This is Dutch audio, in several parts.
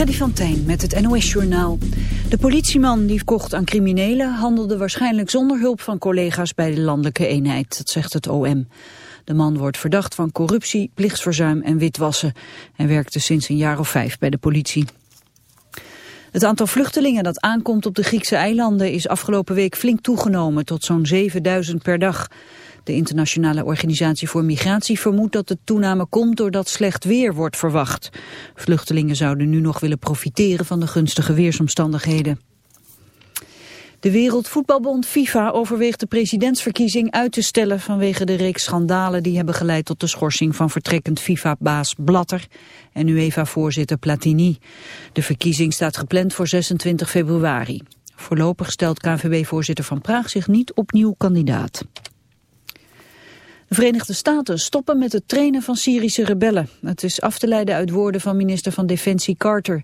Freddy van met het NOS-journaal. De politieman die kocht aan criminelen handelde waarschijnlijk zonder hulp van collega's bij de landelijke eenheid, dat zegt het OM. De man wordt verdacht van corruptie, plichtsverzuim en witwassen en werkte sinds een jaar of vijf bij de politie. Het aantal vluchtelingen dat aankomt op de Griekse eilanden is afgelopen week flink toegenomen tot zo'n 7000 per dag. De Internationale Organisatie voor Migratie vermoedt dat de toename komt doordat slecht weer wordt verwacht. Vluchtelingen zouden nu nog willen profiteren van de gunstige weersomstandigheden. De Wereldvoetbalbond FIFA overweegt de presidentsverkiezing uit te stellen vanwege de reeks schandalen die hebben geleid tot de schorsing van vertrekkend FIFA-baas Blatter en UEFA-voorzitter Platini. De verkiezing staat gepland voor 26 februari. Voorlopig stelt KVB-voorzitter Van Praag zich niet opnieuw kandidaat. De Verenigde Staten stoppen met het trainen van Syrische rebellen. Het is af te leiden uit woorden van minister van Defensie Carter.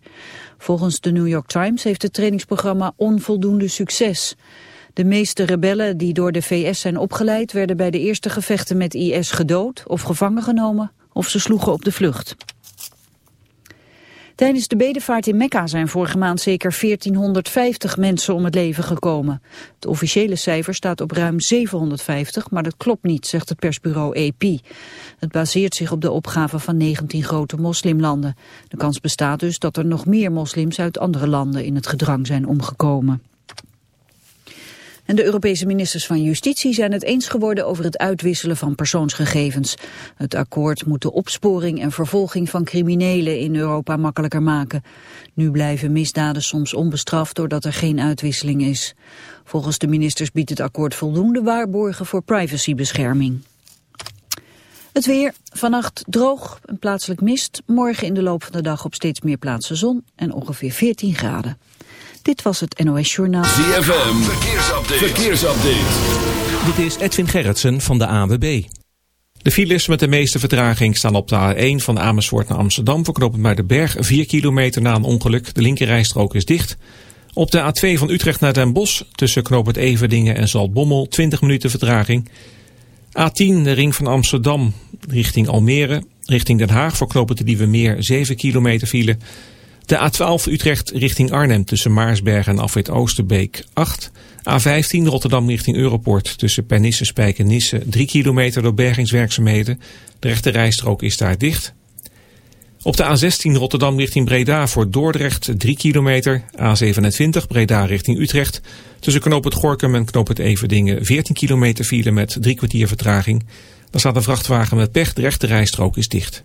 Volgens de New York Times heeft het trainingsprogramma onvoldoende succes. De meeste rebellen die door de VS zijn opgeleid... werden bij de eerste gevechten met IS gedood of gevangen genomen... of ze sloegen op de vlucht. Tijdens de bedevaart in Mekka zijn vorige maand zeker 1450 mensen om het leven gekomen. Het officiële cijfer staat op ruim 750, maar dat klopt niet, zegt het persbureau AP. Het baseert zich op de opgave van 19 grote moslimlanden. De kans bestaat dus dat er nog meer moslims uit andere landen in het gedrang zijn omgekomen. En de Europese ministers van Justitie zijn het eens geworden over het uitwisselen van persoonsgegevens. Het akkoord moet de opsporing en vervolging van criminelen in Europa makkelijker maken. Nu blijven misdaden soms onbestraft doordat er geen uitwisseling is. Volgens de ministers biedt het akkoord voldoende waarborgen voor privacybescherming. Het weer, vannacht droog en plaatselijk mist. Morgen in de loop van de dag op steeds meer plaatsen zon en ongeveer 14 graden. Dit was het NOS Journaal. ZFM, verkeersupdate. verkeersupdate. Dit is Edwin Gerritsen van de AWB. De files met de meeste vertraging staan op de A1 van Amersfoort naar Amsterdam... voor de Berg 4 kilometer na een ongeluk. De linkerrijstrook is dicht. Op de A2 van Utrecht naar Den Bosch... tussen knooppunt Everdingen en Zaltbommel 20 minuten vertraging. A10, de ring van Amsterdam, richting Almere... richting Den Haag voor knooppunt de Nieuwe Meer 7 kilometer file... De A12 Utrecht richting Arnhem tussen Maarsberg en Afrit Oosterbeek 8. A15 Rotterdam richting Europort tussen Pernisse, Spijk en Nisse 3 kilometer door bergingswerkzaamheden. De rechte rijstrook is daar dicht. Op de A16 Rotterdam richting Breda voor Dordrecht 3 kilometer. A27 Breda richting Utrecht. Tussen Knoop het Gorkum en Knoop het Everdingen 14 kilometer file met drie kwartier vertraging. Daar staat een vrachtwagen met pech. De rechte rijstrook is dicht.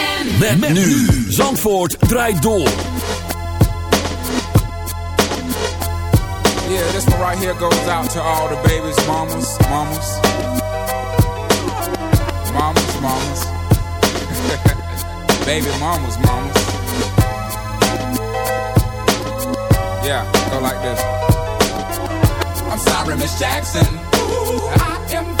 ZFM. Met, nu. Zandvoort draait door. Yeah, this one right here goes out to all the babies, mamas, mamas. Mamas, mamas. Baby mamas, mamas. Yeah, go like this. I'm sorry, Miss Jackson. Ooh, I am.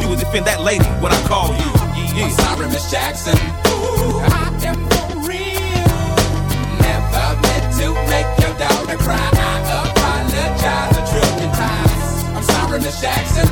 you was defend that lady when I call you. Yeah, I'm sorry, Miss Jackson. Ooh, I am for real. Never meant to make your daughter cry. I apologize a trillion times. I'm sorry, Miss Jackson.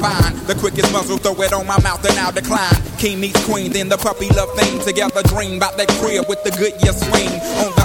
The quickest muzzle, throw it on my mouth and I'll decline. King meets queen, then the puppy love thing. Together dream about that crib with the good year swing. On the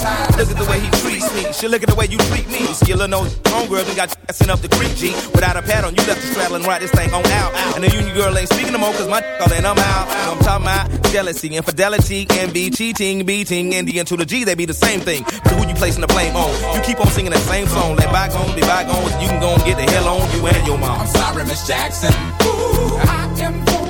Look at the way he treats me. She look at the way you treat me. See, little nose homegirl done got sent up the creek, G. Without a pad on, you left the straddle and ride this thing on out. And the union girl ain't speaking no more, cause my all in, I'm out. I'm talking about jealousy, infidelity, envy, cheating, beating, and the to the G, they be the same thing. But who you placing the blame on? You keep on singing that same song. Let bygones be bygones, you can go and get the hell on you and your mom. I'm sorry, Miss Jackson. Ooh, I am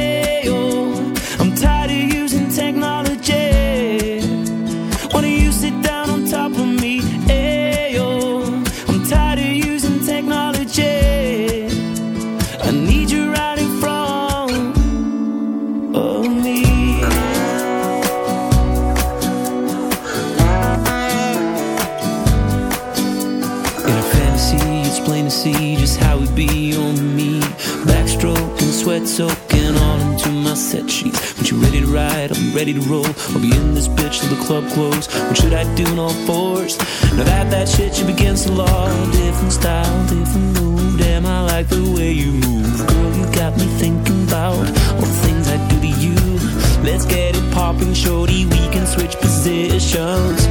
set sheets. But you ready to ride? I'm ready to roll. I'll be in this bitch till the club close. What should I do in all fours? Now that that shit you begin to law. Different style, different move. Damn, I like the way you move. Girl, you got me thinking about all the things I do to you. Let's get it poppin', shorty. We can switch positions.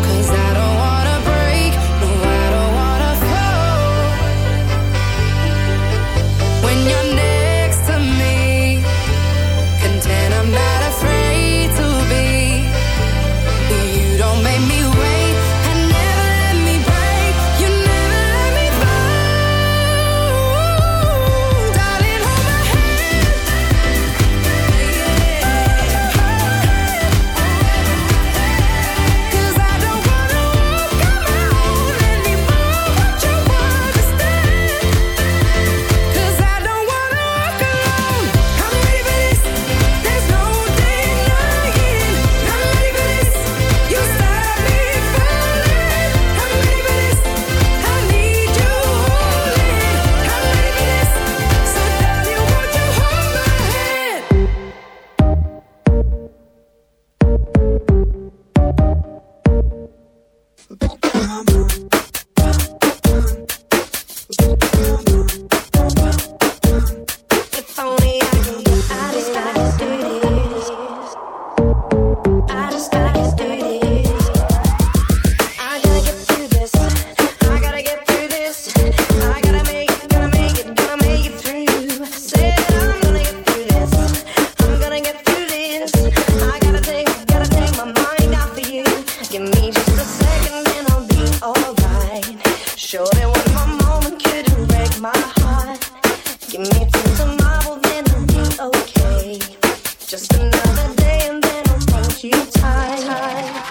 time.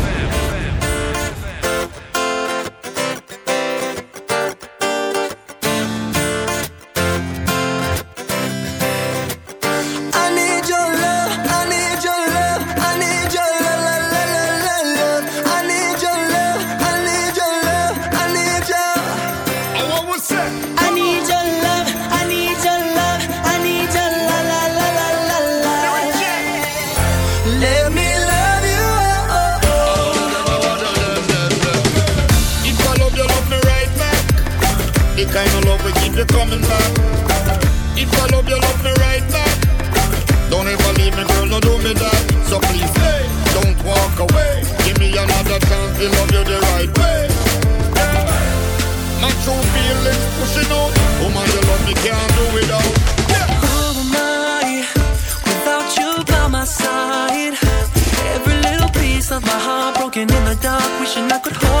me back. If I love you, love me right back. Don't ever leave me, girl, no do me that. So please, hey, don't walk away. Give me another chance to love you the right way. Yeah. My true feelings pushing out. Oh my, you love me, can't do without. Yeah. Who am I without you by my side? Every little piece of my heart broken in the dark, wishing I could hold.